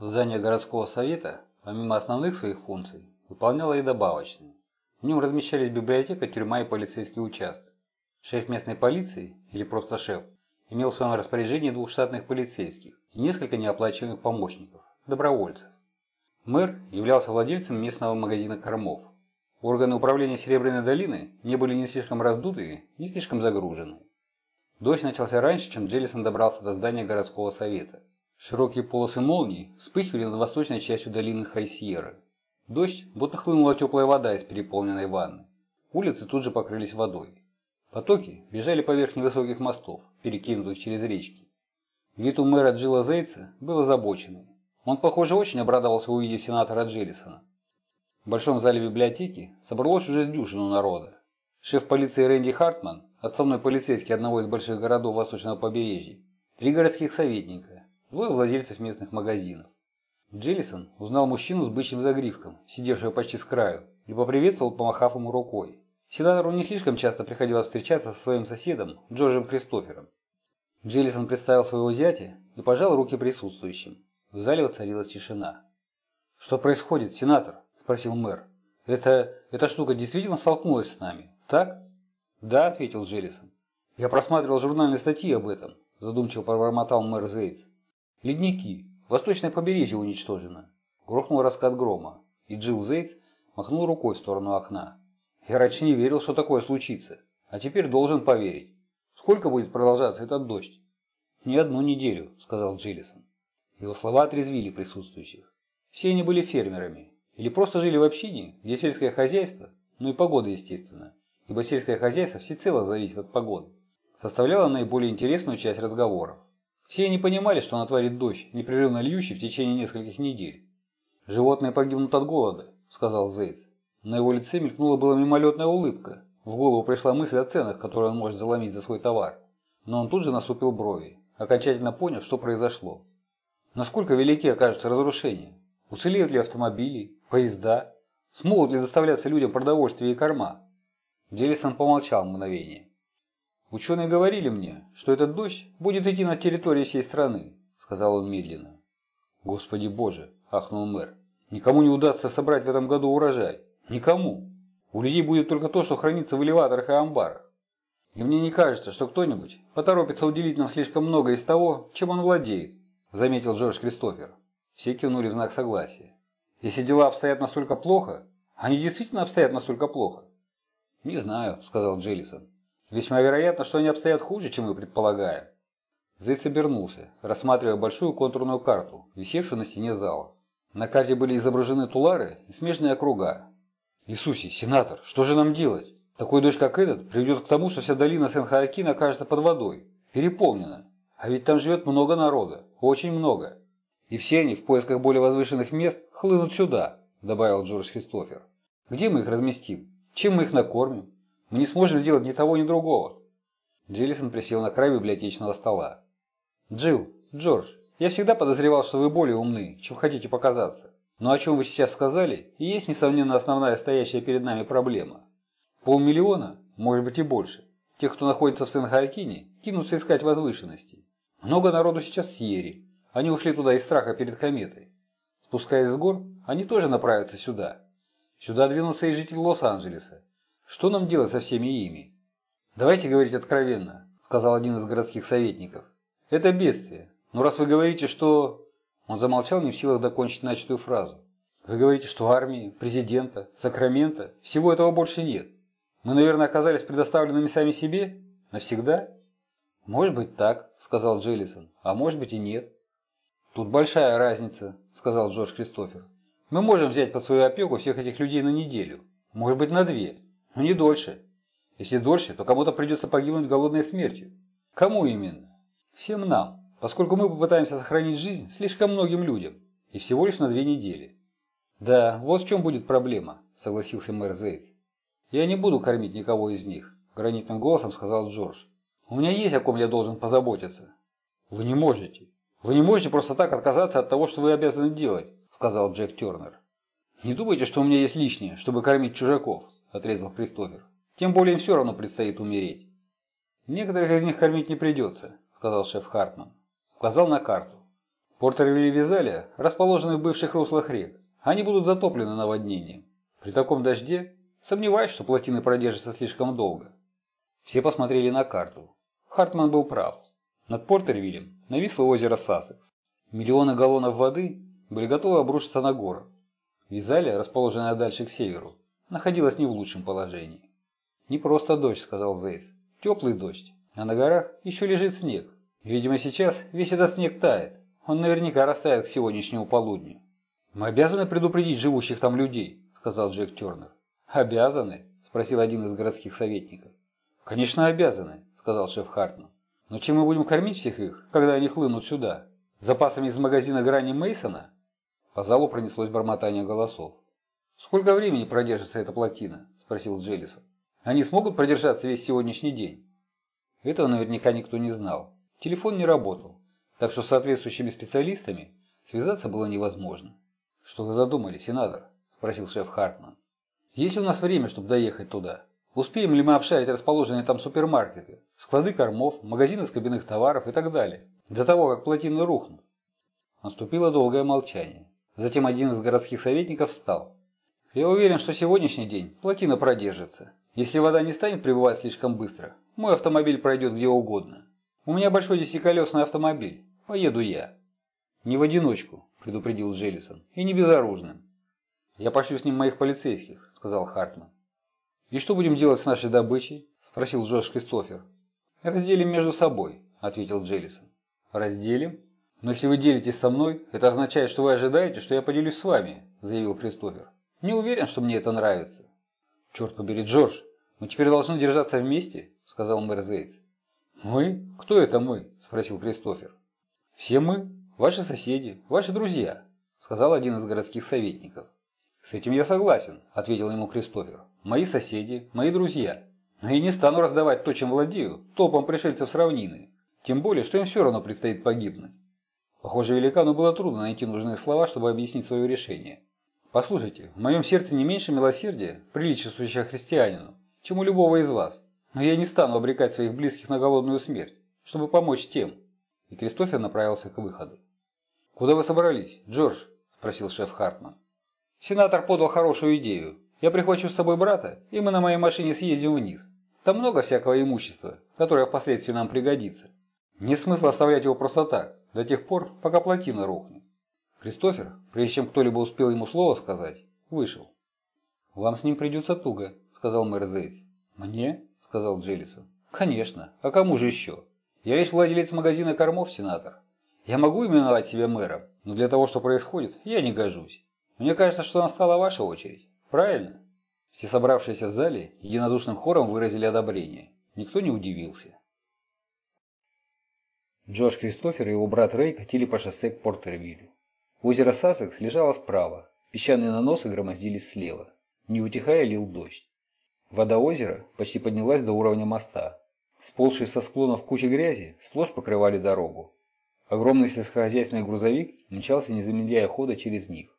Здание городского совета, помимо основных своих функций, выполняло и добавочные. В нем размещались библиотека, тюрьма и полицейский участок. Шеф местной полиции, или просто шеф, имел в своем распоряжении двух штатных полицейских и несколько неоплачиваемых помощников, добровольцев. Мэр являлся владельцем местного магазина кормов. Органы управления Серебряной долины не были ни слишком раздутые, ни слишком загружены. Дождь начался раньше, чем Джеллисон добрался до здания городского совета. Широкие полосы молний вспыхивали над восточной частью долины Хайсьеры. Дождь, будто хлынула теплая вода из переполненной ванны. Улицы тут же покрылись водой. Потоки бежали поверх невысоких мостов, перекинутых через речки. Вид у мэра Джилла Зейца был озабоченный. Он, похоже, очень обрадовался увидев сенатора Джеллисона. В большом зале библиотеки собралось уже с дюжину народа. Шеф полиции Рэнди Хартман, отставной полицейский одного из больших городов восточного побережья, три городских советника, двое владельцев местных магазинов. Джеллисон узнал мужчину с бычьим загривком, сидевшего почти с краю, и поприветствовал, помахав ему рукой. Сенатору не слишком часто приходилось встречаться со своим соседом Джорджем Кристофером. Джеллисон представил своего зятя и пожал руки присутствующим. В зале воцарилась тишина. «Что происходит, сенатор?» – спросил мэр. «Это... эта штука действительно столкнулась с нами, так?» «Да», – ответил Джеллисон. «Я просматривал журнальные статьи об этом», – задумчиво пробормотал мэр Зейтс. Ледники. Восточное побережье уничтожено. Грохнул раскат грома, и Джилл Зейтс махнул рукой в сторону окна. Я не верил, что такое случится, а теперь должен поверить. Сколько будет продолжаться этот дождь? Не одну неделю, сказал Джиллисон. Его слова отрезвили присутствующих. Все они были фермерами, или просто жили в общине, где сельское хозяйство, ну и погода, естественно, ибо сельское хозяйство всецело зависит от погоды, составляло наиболее интересную часть разговоров. Все они понимали, что натворит дождь, непрерывно льющий в течение нескольких недель. «Животные погибнут от голода», — сказал Зейц. На его лице мелькнула была мимолетная улыбка. В голову пришла мысль о ценах, которые он может заломить за свой товар. Но он тут же насупил брови, окончательно поняв, что произошло. Насколько велики окажутся разрушения? Уцелеют ли автомобили, поезда? Смогут ли доставляться людям продовольствие и корма? Делисон помолчал мгновение. «Ученые говорили мне, что этот дождь будет идти на территории всей страны», — сказал он медленно. «Господи Боже!» — ахнул мэр. «Никому не удастся собрать в этом году урожай. Никому. У людей будет только то, что хранится в элеваторах и амбарах. И мне не кажется, что кто-нибудь поторопится уделить нам слишком много из того, чем он владеет», — заметил Джордж Кристофер. Все кивнули в знак согласия. «Если дела обстоят настолько плохо, они действительно обстоят настолько плохо?» «Не знаю», — сказал Джеллисон. Весьма вероятно, что они обстоят хуже, чем мы предполагаем. Зейц обернулся, рассматривая большую контурную карту, висевшую на стене зала. На карте были изображены тулары и смежные округа. «Иисусе, сенатор, что же нам делать? Такой дождь, как этот, приведет к тому, что вся долина Сен-Хоакин окажется под водой, переполнена. А ведь там живет много народа, очень много. И все они в поисках более возвышенных мест хлынут сюда», добавил Джордж Христофер. «Где мы их разместим? Чем мы их накормим? Мы не сможем сделать ни того, ни другого. Джиллисон присел на край библиотечного стола. Джилл, Джордж, я всегда подозревал, что вы более умны, чем хотите показаться. Но о чем вы сейчас сказали, и есть, несомненно, основная стоящая перед нами проблема. Полмиллиона, может быть и больше, тех, кто находится в Сен-Хоакине, кинутся искать возвышенности. Много народу сейчас в Сьерре. Они ушли туда из страха перед кометой. Спускаясь с гор, они тоже направятся сюда. Сюда двинутся и жители Лос-Анджелеса. Что нам делать со всеми ими? Давайте говорить откровенно, сказал один из городских советников. Это бедствие. Но раз вы говорите, что... Он замолчал, не в силах докончить начатую фразу. Вы говорите, что армии, президента, Сакрамента, всего этого больше нет. Мы, наверное, оказались предоставленными сами себе? Навсегда? Может быть так, сказал Джеллисон, а может быть и нет. Тут большая разница, сказал Джордж Кристофер. Мы можем взять под свою опеку всех этих людей на неделю, может быть на две. Но не дольше. Если дольше, то кому-то придется погибнуть голодной смертью. Кому именно? Всем нам, поскольку мы попытаемся сохранить жизнь слишком многим людям. И всего лишь на две недели. Да, вот в чем будет проблема, согласился мэр Зейтс. Я не буду кормить никого из них, гранитным голосом сказал Джордж. У меня есть о ком я должен позаботиться. Вы не можете. Вы не можете просто так отказаться от того, что вы обязаны делать, сказал Джек Тернер. Не думайте, что у меня есть лишнее, чтобы кормить чужаков отрезал Кристофер. «Тем более им все равно предстоит умереть». «Некоторых из них кормить не придется», – сказал шеф Хартман. Указал на карту. Портервиль и Визалия расположены в бывших руслах рек. Они будут затоплены наводнением. При таком дожде сомневаюсь, что плотины продержатся слишком долго. Все посмотрели на карту. Хартман был прав. Над Портервиллем нависло озеро Сассекс. Миллионы галлонов воды были готовы обрушиться на город. Визалия, расположенная дальше к северу, находилась не в лучшем положении. «Не просто дождь», — сказал Зейс. «Теплый дождь. А на горах еще лежит снег. Видимо, сейчас весь этот снег тает. Он наверняка растает к сегодняшнему полудню. «Мы обязаны предупредить живущих там людей», — сказал Джек Тернер. «Обязаны?» — спросил один из городских советников. «Конечно, обязаны», — сказал шеф Хартман. «Но чем мы будем кормить всех их, когда они хлынут сюда? Запасами из магазина Грани Мейсона? По залу пронеслось бормотание голосов. «Сколько времени продержится эта плотина?» – спросил Джеллисон. «Они смогут продержаться весь сегодняшний день?» Этого наверняка никто не знал. Телефон не работал, так что с соответствующими специалистами связаться было невозможно. «Что вы задумали, сенатор?» – спросил шеф Хартман. «Есть у нас время, чтобы доехать туда? Успеем ли мы обшарить расположенные там супермаркеты, склады кормов, магазины скобяных товаров и так далее, до того, как плотины рухнут?» Наступило долгое молчание. Затем один из городских советников встал. «Я уверен, что сегодняшний день плотина продержится. Если вода не станет прибывать слишком быстро, мой автомобиль пройдет где угодно. У меня большой десятиколесный автомобиль. Поеду я». «Не в одиночку», – предупредил Джеллисон, – «и не безоружным». «Я пошлю с ним моих полицейских», – сказал Хартман. «И что будем делать с нашей добычей?» – спросил Джош Кристофер. «Разделим между собой», – ответил Джеллисон. «Разделим?» «Но если вы делитесь со мной, это означает, что вы ожидаете, что я поделюсь с вами», – заявил Кристофер. «Не уверен, что мне это нравится». «Черт побери, Джордж, мы теперь должны держаться вместе», – сказал мэр Зейтс. «Мы? Кто это мы?» – спросил Кристофер. «Все мы. Ваши соседи, ваши друзья», – сказал один из городских советников. «С этим я согласен», – ответил ему Кристофер. «Мои соседи, мои друзья. Но я не стану раздавать то, чем владею, толпам пришельцев с равнины. Тем более, что им все равно предстоит погибнуть. Похоже, великану было трудно найти нужные слова, чтобы объяснить свое решение. «Послушайте, в моем сердце не меньше милосердия, приличествующего христианину, чем у любого из вас. Но я не стану обрекать своих близких на голодную смерть, чтобы помочь тем». И Кристофер направился к выходу. «Куда вы собрались, Джордж?» – спросил шеф Хартман. «Сенатор подал хорошую идею. Я прихвачу с собой брата, и мы на моей машине съездим вниз. Там много всякого имущества, которое впоследствии нам пригодится. Нет смысла оставлять его просто так до тех пор, пока плотина рухнет. Кристофер, прежде чем кто-либо успел ему слово сказать, вышел. «Вам с ним придется туго», — сказал мэр Зейтс. «Мне?» — сказал Джеллисон. «Конечно. А кому же еще? Я лишь владелец магазина кормов, сенатор. Я могу именовать себя мэром, но для того, что происходит, я не гожусь. Мне кажется, что настала ваша очередь. Правильно?» Все собравшиеся в зале единодушным хором выразили одобрение. Никто не удивился. Джош Кристофер и его брат Рэй катили по шоссе к Портервиллю. Озеро Сассекс лежало справа, песчаные наносы громоздились слева. Не утихая лил дождь. Вода озера почти поднялась до уровня моста. Сползшие со склонов кучи грязи сплошь покрывали дорогу. Огромный сельскохозяйственный грузовик мчался, не замедляя хода через них.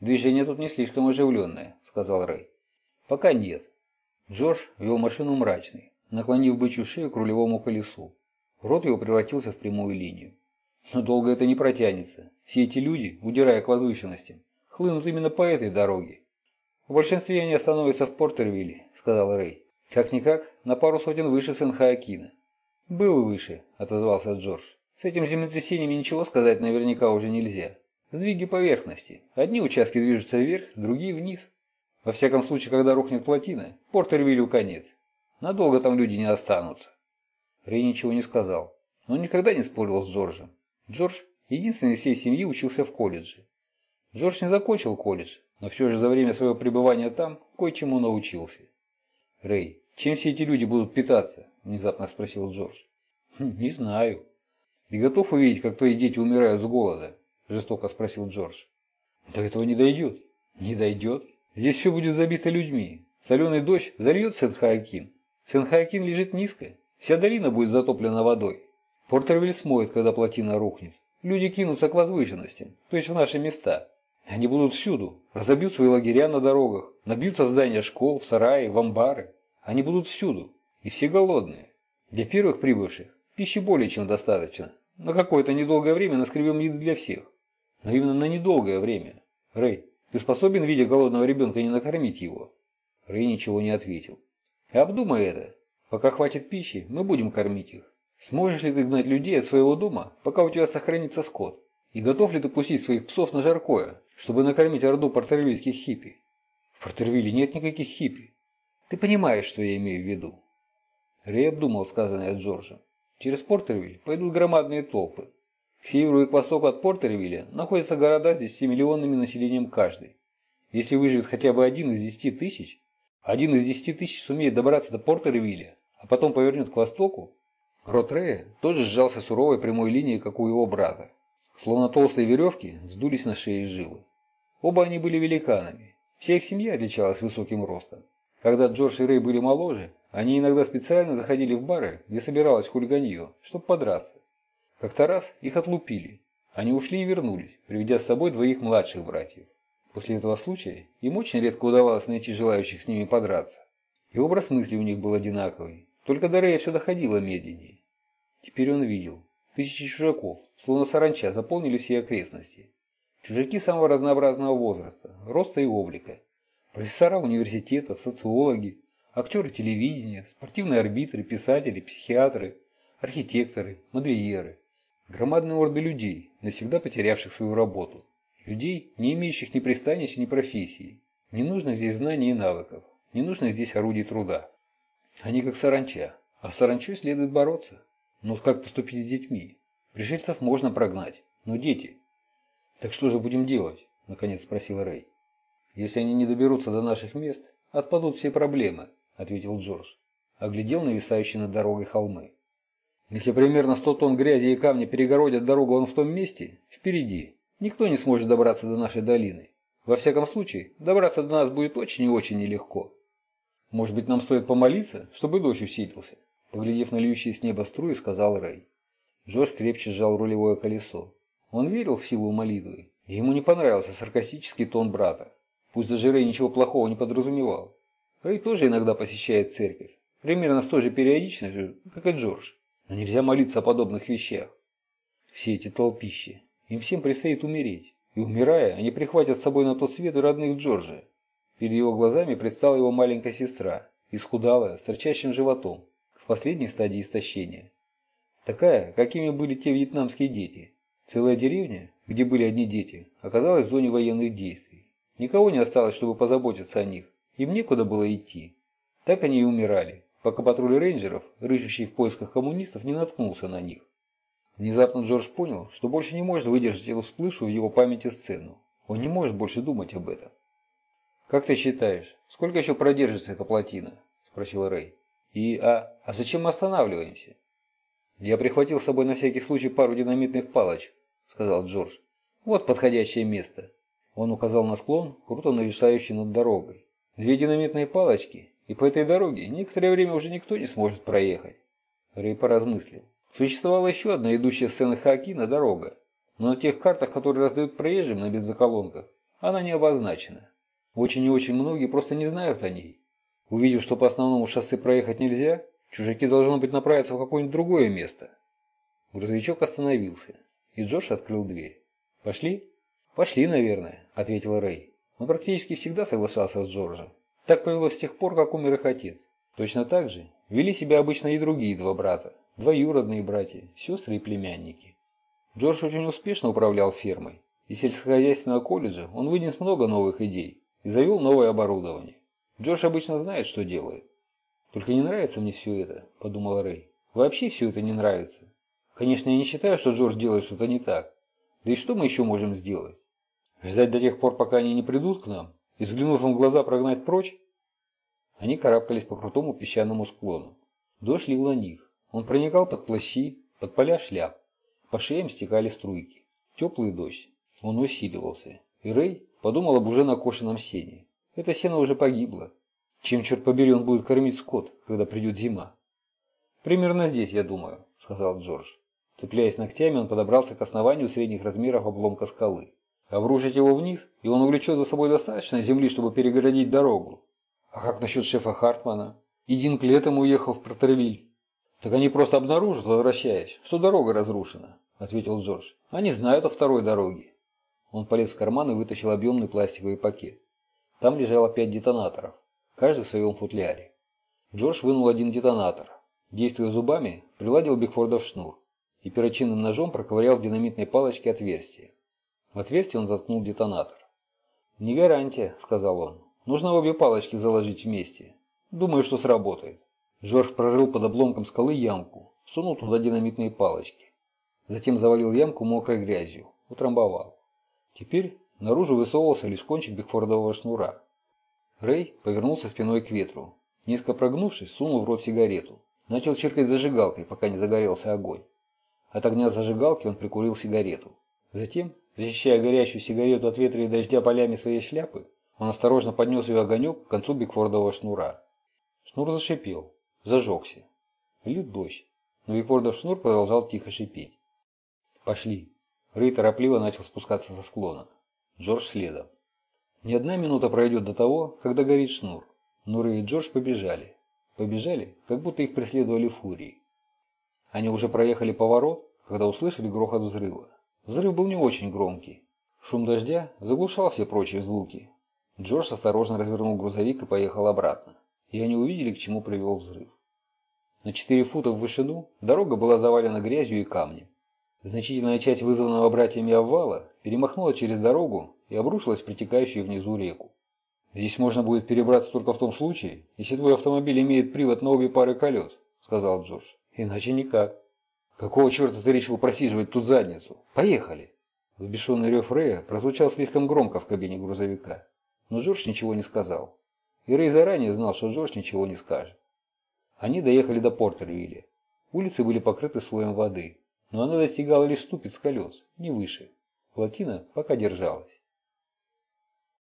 «Движение тут не слишком оживленное», — сказал Рэй. «Пока нет». Джош вел машину мрачный, наклонив бычью шею к рулевому колесу. Рот его превратился в прямую линию. Но долго это не протянется. Все эти люди, удирая к возвышенностям, хлынут именно по этой дороге. В большинстве они остановятся в Портервилле, сказал Рэй. Как-никак, на пару сотен выше Сен-Хоакина. Был выше, отозвался Джордж. С этим землетрясением ничего сказать наверняка уже нельзя. Сдвиги поверхности. Одни участки движутся вверх, другие вниз. Во всяком случае, когда рухнет плотина, Портервиллю конец. Надолго там люди не останутся. Рэй ничего не сказал. Он никогда не спорил с Джорджем. Джордж, единственный из всей семьи, учился в колледже. Джордж не закончил колледж, но все же за время своего пребывания там кое-чему научился. «Рэй, чем все эти люди будут питаться?» – внезапно спросил Джордж. «Хм, «Не знаю». «Ты готов увидеть, как твои дети умирают с голода?» – жестоко спросил Джордж. «До этого не дойдет». «Не дойдет. Здесь все будет забито людьми. Соленый дождь зальет Сен-Хоакин. Сен-Хоакин лежит низко, Вся долина будет затоплена водой. Портервиль смоет, когда плотина рухнет. Люди кинутся к возвышенностям, то есть в наши места. Они будут всюду, разобьют свои лагеря на дорогах, набьются в здания школ, в сараи, в амбары. Они будут всюду, и все голодные. Для первых прибывших пищи более чем достаточно, На какое-то недолгое время наскребем еды для всех. Но именно на недолгое время. Рэй, ты способен, видя голодного ребенка, не накормить его?» Рэй ничего не ответил. «Обдумай это. Пока хватит пищи, мы будем кормить их. Сможешь ли ты гнать людей от своего дома, пока у тебя сохранится скот? И готов ли ты пустить своих псов на жаркое, чтобы накормить орду портервильских хиппи? В Портервилле нет никаких хиппи. Ты понимаешь, что я имею в виду. Рэй обдумал сказанное Джорджем. Через Портервиль пойдут громадные толпы. К северу и к востоку от Портервилля находятся города с 10-миллионным населением каждый. Если выживет хотя бы один из 10 тысяч, один из 10 тысяч сумеет добраться до Портервилля, а потом повернет к востоку, Рот Рэя тоже сжался суровой прямой линией, как у его брата. Словно толстые веревки сдулись на шее жилы. Оба они были великанами. Вся их семья отличалась высоким ростом. Когда Джордж и Рэй были моложе, они иногда специально заходили в бары, где собиралось хулиганье, чтобы подраться. Как-то раз их отлупили. Они ушли и вернулись, приведя с собой двоих младших братьев. После этого случая им очень редко удавалось найти желающих с ними подраться. И образ мысли у них был одинаковый. Только до Рэя все доходило медленнее. Теперь он видел. Тысячи чужаков, словно саранча, заполнили все окрестности. Чужаки самого разнообразного возраста, роста и облика. Профессора университетов, социологи, актеры телевидения, спортивные арбитры, писатели, психиатры, архитекторы, модельеры. Громадные орды людей, навсегда потерявших свою работу. Людей, не имеющих ни пристанища, ни профессии. Не нужно здесь знаний и навыков. Не нужно здесь орудий труда. Они как саранча, а с саранчой следует бороться. Но как поступить с детьми? Пришельцев можно прогнать, но дети. Так что же будем делать? Наконец спросил Рэй. Если они не доберутся до наших мест, отпадут все проблемы, ответил Джордж. Оглядел нависающие над дорогой холмы. Если примерно 100 тонн грязи и камня перегородят дорогу вон в том месте, впереди, никто не сможет добраться до нашей долины. Во всяком случае, добраться до нас будет очень и очень нелегко. «Может быть, нам стоит помолиться, чтобы дождь усилился?» Поглядев на льющие с неба струи, сказал Рэй. Джош крепче сжал рулевое колесо. Он верил в силу молитвы, и ему не понравился саркастический тон брата. Пусть даже Рэй ничего плохого не подразумевал. Рэй тоже иногда посещает церковь, примерно с той же периодичностью, как и Джордж. Но нельзя молиться о подобных вещах. Все эти толпищи, им всем предстоит умереть. И умирая, они прихватят с собой на тот свет и родных Джорджа. Перед его глазами предстала его маленькая сестра, исхудалая, с торчащим животом, в последней стадии истощения. Такая, какими были те вьетнамские дети. Целая деревня, где были одни дети, оказалась в зоне военных действий. Никого не осталось, чтобы позаботиться о них. Им некуда было идти. Так они и умирали, пока патруль рейнджеров, рыщущий в поисках коммунистов, не наткнулся на них. Внезапно Джордж понял, что больше не может выдержать эту всплывшую в его памяти сцену. Он не может больше думать об этом. «Как ты считаешь, сколько еще продержится эта плотина?» – спросил Рэй. «И, а, а зачем мы останавливаемся?» «Я прихватил с собой на всякий случай пару динамитных палочек», – сказал Джордж. «Вот подходящее место». Он указал на склон, круто нависающий над дорогой. «Две динамитные палочки, и по этой дороге некоторое время уже никто не сможет проехать». Рэй поразмыслил. Существовала еще одна идущая с Сен-Хоакина дорога, но на тех картах, которые раздают проезжим на бензоколонках, она не обозначена. Очень и очень многие просто не знают о ней. Увидев, что по основному шоссе проехать нельзя, чужаки должны быть направиться в какое-нибудь другое место. Грузовичок остановился, и Джош открыл дверь. «Пошли?» «Пошли, наверное», — ответил Рэй. Он практически всегда соглашался с Джорджем. Так повелось с тех пор, как умер их отец. Точно так же вели себя обычно и другие два брата, двоюродные братья, сестры и племянники. Джордж очень успешно управлял фермой. Из сельскохозяйственного колледжа он вынес много новых идей, и завел новое оборудование. Джош обычно знает, что делает. «Только не нравится мне все это», – подумал Рэй. «Вообще все это не нравится. Конечно, я не считаю, что Джордж делает что-то не так. Да и что мы еще можем сделать? Ждать до тех пор, пока они не придут к нам, и взглянув им в глаза прогнать прочь?» Они карабкались по крутому песчаному склону. Дождь лил на них. Он проникал под плащи, под поля шляп. По шеям стекали струйки. Теплый дождь. Он усиливался. И Рэй подумал об уже накошенном сене. Это сено уже погибло. Чем, черт побери, он будет кормить скот, когда придет зима? Примерно здесь, я думаю, сказал Джордж. Цепляясь ногтями, он подобрался к основанию средних размеров обломка скалы. Обрушить его вниз, и он увлечет за собой достаточно земли, чтобы перегородить дорогу. А как насчет шефа Хартмана? И Динк летом уехал в Протервиль. Так они просто обнаружат, возвращаясь, что дорога разрушена. – ответил Джордж. «Они знают о второй дороге». Он полез в карман и вытащил объемный пластиковый пакет. Там лежало пять детонаторов, каждый в своем футляре. Джордж вынул один детонатор. Действуя зубами, приладил Бигфорда в шнур и перочинным ножом проковырял в динамитной палочке отверстие. В отверстие он заткнул детонатор. «Не гарантия», — сказал он. «Нужно обе палочки заложить вместе. Думаю, что сработает». Джордж прорыл под обломком скалы ямку, сунул туда динамитные палочки. Затем завалил ямку мокрой грязью, утрамбовал. Теперь наружу высовывался лишь кончик бигфордового шнура. Рэй повернулся спиной к ветру. Низко прогнувшись, сунул в рот сигарету. Начал чиркать зажигалкой, пока не загорелся огонь. От огня зажигалки он прикурил сигарету. Затем, защищая горящую сигарету от ветра и дождя полями своей шляпы, он осторожно поднес ее огонек к концу бигфордового шнура. Шнур зашипел, зажегся. Лил дождь, но бигфордов шнур продолжал тихо шипеть. «Пошли». Рэй торопливо начал спускаться со склона. Джордж следом. Ни одна минута пройдет до того, когда горит шнур. Но Рэй и Джордж побежали. Побежали, как будто их преследовали фурии. Они уже проехали поворот, когда услышали грохот взрыва. Взрыв был не очень громкий. Шум дождя заглушал все прочие звуки. Джордж осторожно развернул грузовик и поехал обратно. И они увидели, к чему привел взрыв. На 4 фута в вышину дорога была завалена грязью и камнем. Значительная часть вызванного братьями обвала перемахнула через дорогу и обрушилась в притекающую внизу реку. «Здесь можно будет перебраться только в том случае, если твой автомобиль имеет привод на обе пары колес», — сказал Джордж. «Иначе никак». «Какого черта ты решил просиживать тут задницу? Поехали!» Взбешенный рев Рэя прозвучал слишком громко в кабине грузовика. Но Джордж ничего не сказал. И Рэй заранее знал, что Джордж ничего не скажет. Они доехали до Портервилля. Улицы были покрыты слоем воды, но она достигала лишь ступиц колес, не выше. Плотина пока держалась.